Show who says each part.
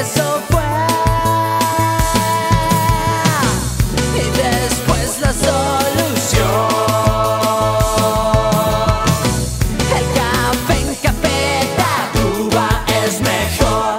Speaker 1: eso fue. Y después la solución. El café en café Tacuba es mejor.